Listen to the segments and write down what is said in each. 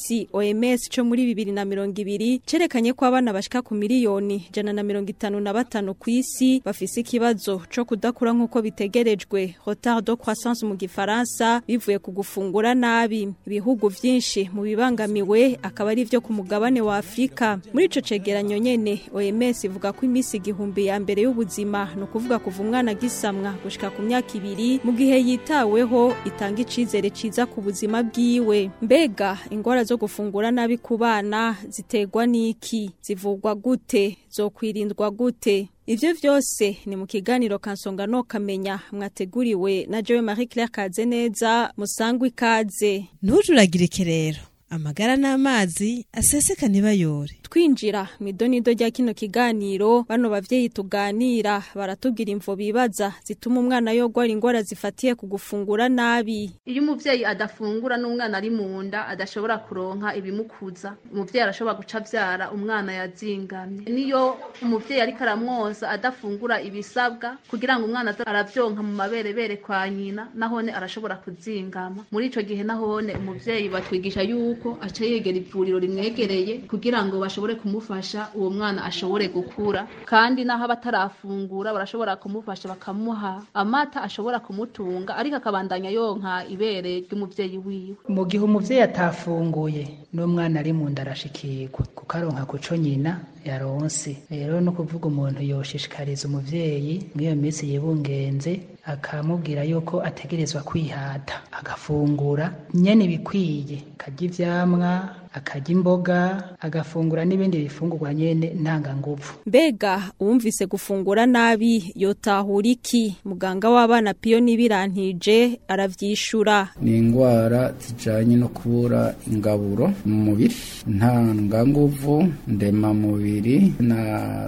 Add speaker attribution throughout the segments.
Speaker 1: isi OMS cyo muri bibiri na mirongo ibiri cyerekanye ko abana bashyika ku miliyoni na na mirongo itanu batanu ku isi bafise ikibazo cyo kudakura nkuko bitegerejwe retard de croissance mu gifaransa bivuye ku gufungura nabi ibihugu byinshi mu bibangamiwe akaba ari vyo ku mugabane wa Afrika muri ico cegeranyo cyegeranyo nyine oms ivuga ko iminsi igihumbi ya mbere y'ubuzima ni ukuvuga kuva umwana agisamwa gushika ku myaka ibiri mu gihe yitaweho itanga icyizere cyiza ku buzima bwiwe mbega indwara zo gufungura nabi ku bana ziterwa n'iki zivugwa gute zokwirindwa gute Ivyo vyose ni mu kiganiro kansonga no kamenya mwateguriwe na Joe Marie Claire Kazeneza musangwa ikaze.
Speaker 2: Ntujuragirike rero. amagara n'amazi aseseka ntibayore
Speaker 1: twinjira mu idonido rya kino kiganiro bano babyeyi tuganira baratubwira imvo bibaza zituma umwana yogwara indwara zifatiye ku gufungura nabi
Speaker 3: iyo umubyeyi adafungura n'umwana ari mu nda adashobora kuronka ibimukuza umubyeyi arashobora guca abyara umwana yazingamye niyo umubyeyi ariko aramwoza adafungura ibisabwa kugira ngo umwana arabyonka mu maberebere kwa nyina nahone arashobora kuzingama muri icyo gihe nahone umubyeyi batwigisha yuko yuko aca yegera ivuriro rimwegereye kugira ngo bashobore kumufasha uwo mwana ashobore gukura kandi n'aho abatarafungura barashobora kumufasha bakamuha amata ashobora kumutunga ariko akabandanya yonka ibere ry'umubyeyi wiwe
Speaker 4: mu gihe umubyeyi atafunguye n'umwana ari mu nda arashikirwa kuko aronka kuco nyina yaronse rero no kuvuga umuntu yoshishikariza umubyeyi mw'iyo minsi yibungenze akamubwira yuko ategerezwa kwihata agafungura nyene bikwiye akarya ivyamwa akarya imboga agafungura n'ibindi bifungurwa nyene ntanganguvu
Speaker 1: mbega uwumvise gufungura nabi yotahura iki muganga w'abana piyo n'ibirantije aravyishura
Speaker 5: ni indwara zijanye no kubura ingaburo mu mubiri ntanganguvu ndemamubiri na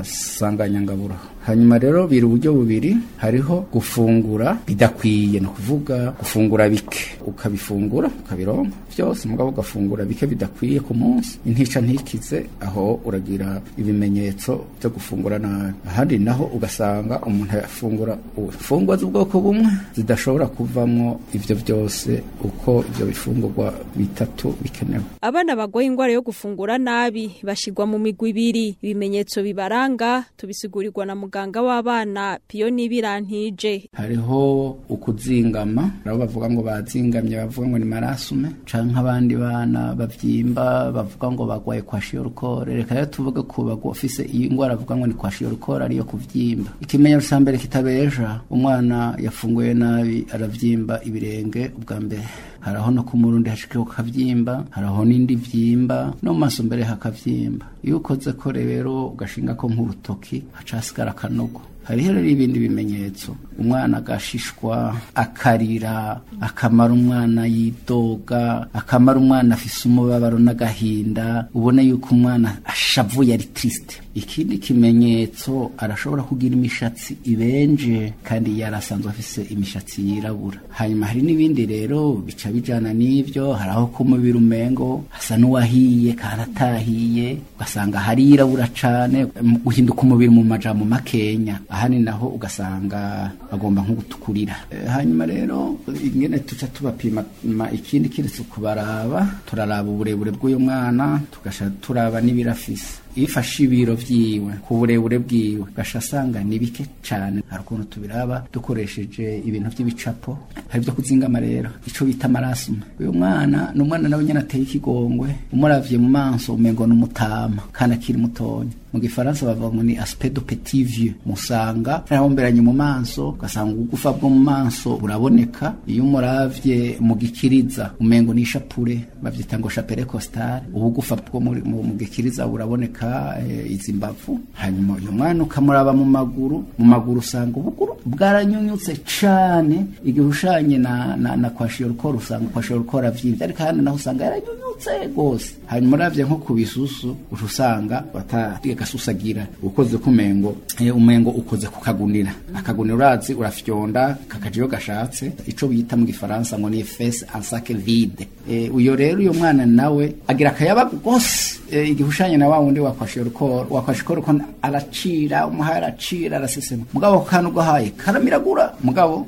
Speaker 5: sanganyangaburo hanyuma rero biri uburyo bubiri hariho gufungura bidakwiye ni ukuvuga gufungura bike ukabifungura ukabironka byose umugabo ugafungura bike bidakwiye ku munsi intica ntikize aho uragira ibimenyetso byo gufungura nabi ahandi naho ugasanga umuntu afungura imfungwa z'ubwoko bumwe zidashobora kuvamo ibyo byose uko ibyo bifungurwa bitatu bikenewe
Speaker 1: abana bagoye indwara yo gufungura nabi bashyirwa mu migwi ibiri ibimenyetso bibaranga tubisigurirwa na muganga muganga w'abana piyoni birantije
Speaker 5: hariho ukuzingama nabo bavuga ngo bazingamye bavuga ngo ni marasume canke nk'abandi bana bavyimba bavuga ngo bagwaye kwa shiyorukore reka rero tuvuga ku bagufise iyi ndwara avuga ngo ni kwa shiyorukore ariyo kuvyimba ikimenyetso rusambere kitabeja umwana yafunguye nabi aravyimba ibirenge ubwa mbere hari no ku murundi hashika kavyimba hari aho n'indi vyimba no maso mbere hakavyimba iyo ukoze ko rero ugashinga ko nk'urutoki hacasigara akanogo hari rero n'ibindi bimenyetso umwana agashishwa akarira akamara umwana yidoga akamara umwana afise umubabaro n'agahinda ubona yuko umwana ashavuye ari tirisite ikindi kimenyetso arashobora kugira imishatsi ibenje kandi yarasanzwe afise imishatsi yirabura hanyuma hari n'ibindi rero bica bijana n'ivyo hari aho ku umengo hasa n'uwahiye kandi atahiye ugasanga hari yirabura cyane guhinduka umubiri mu majambo makenya ahandi naho ugasanga agomba nko gutukurira eh, hanyuma rero ingene tuca tubapima ikindi kiretse kubaraba turaraba uburebure bw'uyu mwana tugasha turaba n'ibirafise ifashe ibiro byiwe ku burebure bwiwe ugasha asanga ni bike cyane hari ukuntu tubiraba dukoresheje ibintu by'ibicapo hari ibyo kuzingama rero icyo bita amarasima uyu mwana ni umwana nawe nyine ateye ikigongwe umuravye mu maso umengo ni umutama kandi akiri mutonya mu gifaransa bavuga ngo ni aspect de petit vieux musanga yarahomberanye mu maso ugasanga ubugufa bwo mu maso buraboneka iyo umuravye mu gikiriza umengo ni ishapure bavyita ngo chapelle costale ubugufa bwo mu gikiriza buraboneka ukamumanika eh, izi mbavu hanyuma uyu mwana ukamuraba mu maguru mu maguru usanga ubuguru bwaranyunyutse cyane igihe ushanye na na, na kwashiyoro usanga kwashiyoro ukora byinshi ariko hano naho usanga yaranyunyutse rwose hanyuma uravye nko ku bisusu uca usanga batagasusagira ukoze kumengo eh, umengo ukoze kukagunira akagunira urazi urafyonda kakajiyo gashatse icyo bita mu gifaransa ngo ni face en vide eh, uyo rero uyu mwana nawe agira akayabagu rwose Eh, igihushanyo na wa wundi wakwashe urukoro wakwashe urukoro aracira umuhaye aracira arasesema mugabo kantu ugahaye karamiragura mugabo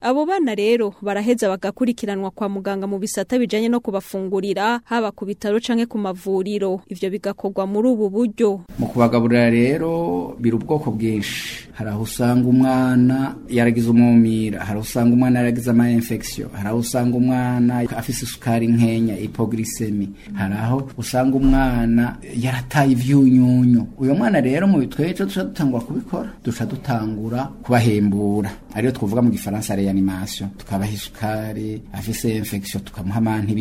Speaker 1: abo bana rero baraheza bagakurikiranwa kwa muganga mu bisata bijanye no kubafungurira haba ku bitaro canke ku mavuriro ivyo bigakogwa muri ubu buryo
Speaker 5: mu kubagaburira rero biri ubwoko bwinshi hari aho usanga umwana yaragize umumira hari aho usanga umwana yaragize ama infection hari aho usanga umwana afise isukari nkenya hypoglycemia hari aho usanga umwana yarataye ivyunyunyu uyo mwana rero mu bitwejo duca dutangura kubikora duca dutangura kubahembura ariyo twovuga mu gifaransa reanimation tukabaha isukari afise infection tukamuha amanti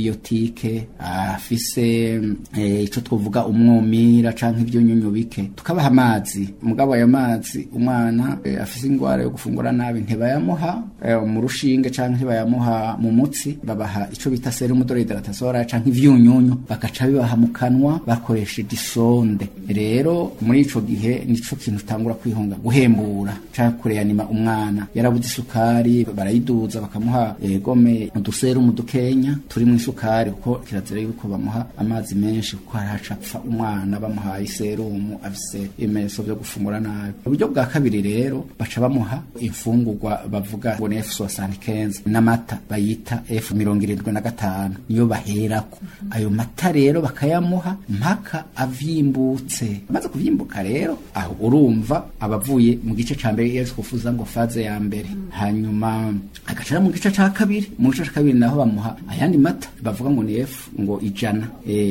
Speaker 5: afise eh, ico twovuga umwumira canke ivyunyunyu bike tukabaha amazi mugabo ayo mazi umwana eh, afise ingwara yo gufungura nabi ntibayamuha eh, mu rushinge canke ntibayamuha mu mutsi babaha ico bita serum de l'hydratation canke ivyunyunyu bagaca bibaha mu kanwa bakoresheje isonde rero muri ico gihe nico kintu utangura kwihunga guhembura canke kureanima umwana yarabuze bafata isukari barayiduza bakamuha gome uduserumu dukenya mu isukari kuko kirazira yuko bamuha amazi menshi kuko harahacapfa umwana bamuhaye iserumu afise ibimenyetso byo gufungura nabi uburyo bwa kabiri rero baca bamuha imfungurwa bavuga ngo ni f soixante quinze n'amata bayita efu mirongo irindwi na gatanu niyo baherako ayo mata rero bakayamuha mpaka avyimbutse maze kuvimbuka rero aho urumva abavuye mu gice cya mbere yesu kufuza ngo faze ya mbere hanyuma agashira mu gice ca kabiri mu gice ca kabiri naho bamuha ayandi mata bavuga ngo ni F ngo ijana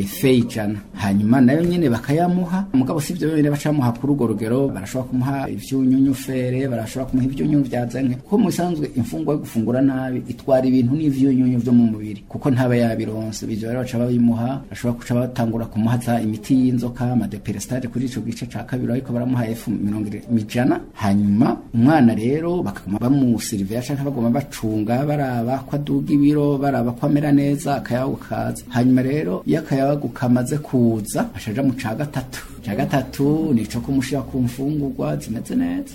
Speaker 5: fe ijana hanyuma nayo nyene bakayamuha umugabo si ibyo bene bacamuha kuri urwo rugero barashobora kumuha ivyunyunyu fere barashobora kumuha ivyunyunyu vya zanke mu musanzwe imfungwa yo gufungura nabi itwara ibintu n'ivyunyunyu vyo mu mubiri kuko ntaba yabironse bivyo rero baca babimuha bashobora kuca batangura kumuha za imiti y'inzoka amadeperestade kuri icyo gice cya kabiri ariko baramuha F mirongo ijana hanyuma umwana rero bakaguma bamuserivera cyangwa bagomba bacunga baraba ko aduga ibiro baraba ko amera neza akayago kaza hanyuma rero iyo akayago kamaze kuza acaja mu ca gatatu cya gatatu ni icyo kumushyira ku mfungurwa zimeze neza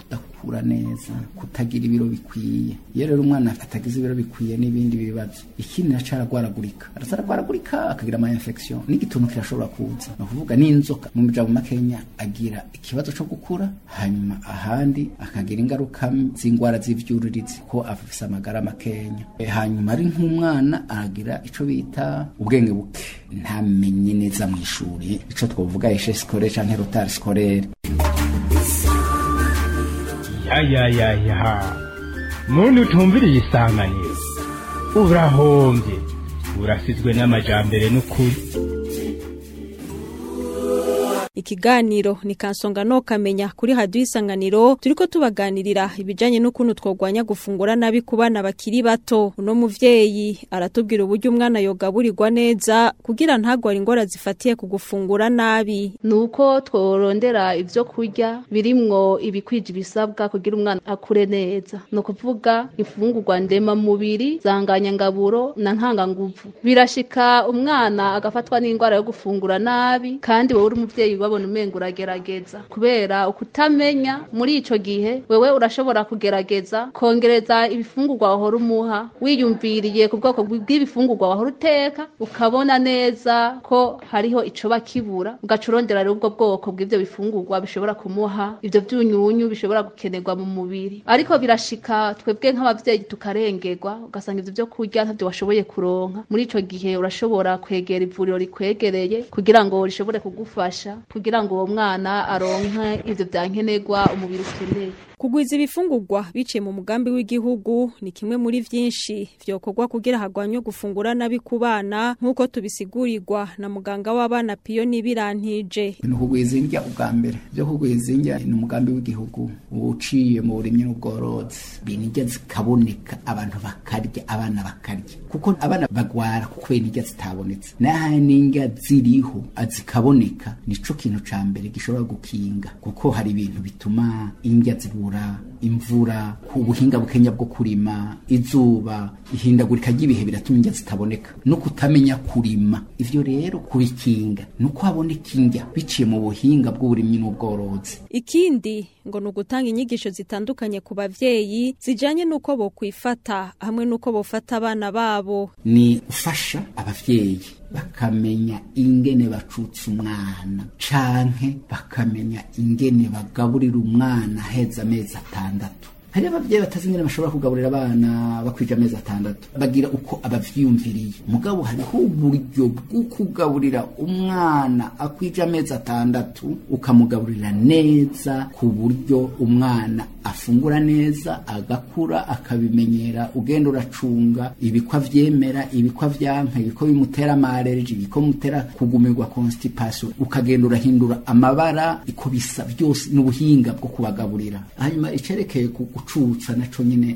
Speaker 1: kudakura gukura
Speaker 5: neza kutagira ibiro bikwiye iyo rero umwana atagize ibiro bikwiye n'ibindi bibazo ikindi naco aragwaragurika aragwaragurika akagira ama infection n'igituntu kirashobora kuza ni ukuvuga n'inzoka mu majambo Kenya agira ikibazo cyo gukura hanyuma ahandi akagira ingaruka z'indwara z'ivyuririzi ko afise amagara makenya e, hanyuma ari nk'umwana aragira ico bita ubwenge buke ntamenye neza mw'ishuri ico twavuga eshe scolaire canke retard scolaire
Speaker 6: ayayayaha muntu utumviriye isanganiro urahombye urasizwe n'amajyambere n'ukuri
Speaker 1: ikiganiro ni kansonga nokamenya kuri hadiyo isanganiro turi ko tubaganirira ibijyanye n'ukuntu twogwanya gufungura nabi kubana bana bakiri bato uno mubyeyi aratubwira uburyo umwana yogaburirwa neza kugira ntagware ingorane zifatiye kugufungura nabi
Speaker 3: nuko uko tworondera ibyo kurya birimwo ibikwije ibisabwa kugira umwana akure neza ni ukuvuga imfungurwa ndemamubiri ngaburo na nkanganguvu birashika umwana agafatwa n’ingwara yo gufungura nabi kandi wowe uri umubyeyi ukabona umenga uragerageza kubera ukutamenya muri icyo gihe wewe urashobora kugerageza kongereza ibifungurwa wahora umuha wiyumviriye ku bwoko bw'ibifungurwa wahora uteka ukabona neza ko hariho icoba kibura ugaca urondera ubwo bwoko bw'ibyo bifungurwa bishobora kumuha ibyo byunyunyu bishobora gukenerwa mu mubiri ariko birashika twebwe nk'ababyeyi tukarengerwa ugasanga ibyo byo kurya ntabyo washoboye kuronka muri icyo gihe urashobora kwegera ivuriro rikwegereye kugira ngo rishobore kugufasha kugira ngo uwo mwana aronke ibyo bya umubiri ukeneye
Speaker 1: kugwiza ibifungurwa biciye mu mugambi w'igihugu ni kimwe muri byinshi vyokorwa kugira hagwanywe gufungura nabi ku bana nk'uko tubisigurirwa na muganga w'abana Piyo Nibirantije
Speaker 5: ni kugwiza indya ubwa mbere byo kugwiza indya ni umugambi w'igihugu uciye mu burimyi n'ubworozi indya zikaboneka abantu bakarya abana bakarya kuko abana bagwara kubera indya zitabonetse naho n'indya ziriho ah, zikaboneka nico kintu cya mbere gishobora gukinga kuko hari ibintu bituma indya zibura by'isarura imvura ubuhinga bukenya bwo kurima izuba ihindagurika ry'ibihe biratuma indya zitaboneka no kutamenya kurima ivyo rero kubikinga ni haboneka indya biciye mu buhinga bw'uburimyi n'ubworozi
Speaker 1: ikindi ngo ni ugutanga inyigisho zitandukanye ku bavyeyi zijanye n'uko bokwifata hamwe n'uko bofata abana babo
Speaker 5: ni ufasha abavyeyi bakamenya ingene bacutse umwana canke bakamenya ingene bagaburira umwana heza amezi atandatu hari ababyeyi batazimira bashobora kugaburira abana bakwije amezi atandatu bagira uko ababyiyumviriye mugabo hariho uburyo bwo kugaburira umwana akwije amezi atandatu ukamugaburira neza ku buryo umwana afungura neza agakura akabimenyera ugenda uracunga ibikwa vyemera ibikwa vyanka ibiko bimutera amareji ibiko bimutera kugumirwa constipation ukagenda urahindura amabara iko bisa byose n'ubuhinga bwo kubagaburira hanyuma icyerekeye ku gucucwa nacyo nyine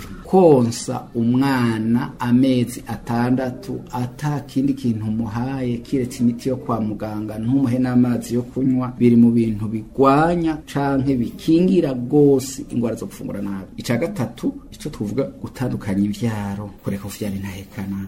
Speaker 5: konsa umwana amezi atandatu ata kindi kintu umuhaye kiretse imiti yo kwa muganga ntumuhe n'amazi yo kunywa biri mu bintu bigwanya canke bikingira rwose indwara zo gufungura nabi ica gatatu icyo tuvuga gutandukanya ivyaro kureka uvyara intahekana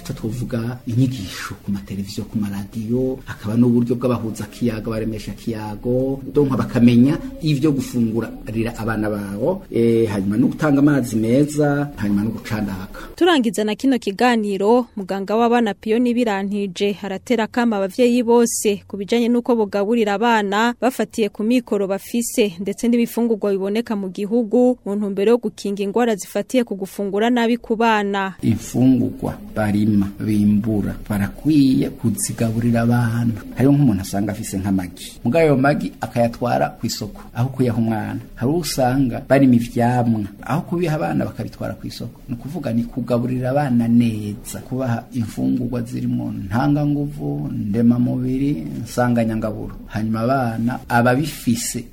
Speaker 5: icyo tuvuga inyigisho ku mateleviziyo ku maradiyo hakaba n'uburyo bw'abahuza kiyago baremesha kiyago donka bakamenya ibyo gufungurira abana babo e, hanyuma no gutanga amazi meza hanyuma no gucanaka
Speaker 1: turangiza na kino kiganiro muganga w'abana piyo n'ibiranta ntije haratera kama abavyeyi bose kubijanye nuko bogaburira abana bafatiye ku mikoro bafise ndetse n'ibifungurwa biboneka mu gihugu mu ntumbero yo gukinga ingwara zifatiye ku gufungura nabi ku bana
Speaker 5: imfungurwa barima bimbura barakwiye kuzigaburira abana hariho nk'umuntu asanga afise nk'amagi mugayo ayo magi akayatwara ku isoko aho kuyaha umwana hari usanga barima ivyamwa aho kubiha abana bakabitwara ku isoko ni ukuvuga ni kugaburira abana neza kubaha imfungurwa zirimo ntanganguvu ndemamubiri nsanganyangaburo hanyuma abana ababifise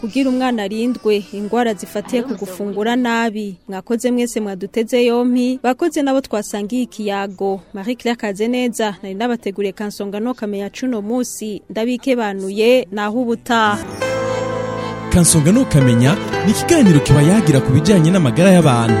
Speaker 1: kugira umwana arindwe indwara zifatiye ku gufungura nabi mwakoze mwese mwaduteze yompi bakoze nabo twasangiye ikiyago marie claire kazeneza neza nari nabateguriye kansongano kameya cuno munsi ndabikebanuye naho ubutaha
Speaker 7: kansongano kamenya ni ikiganiro kiba yagira ku bijyanye n'amagara y'abantu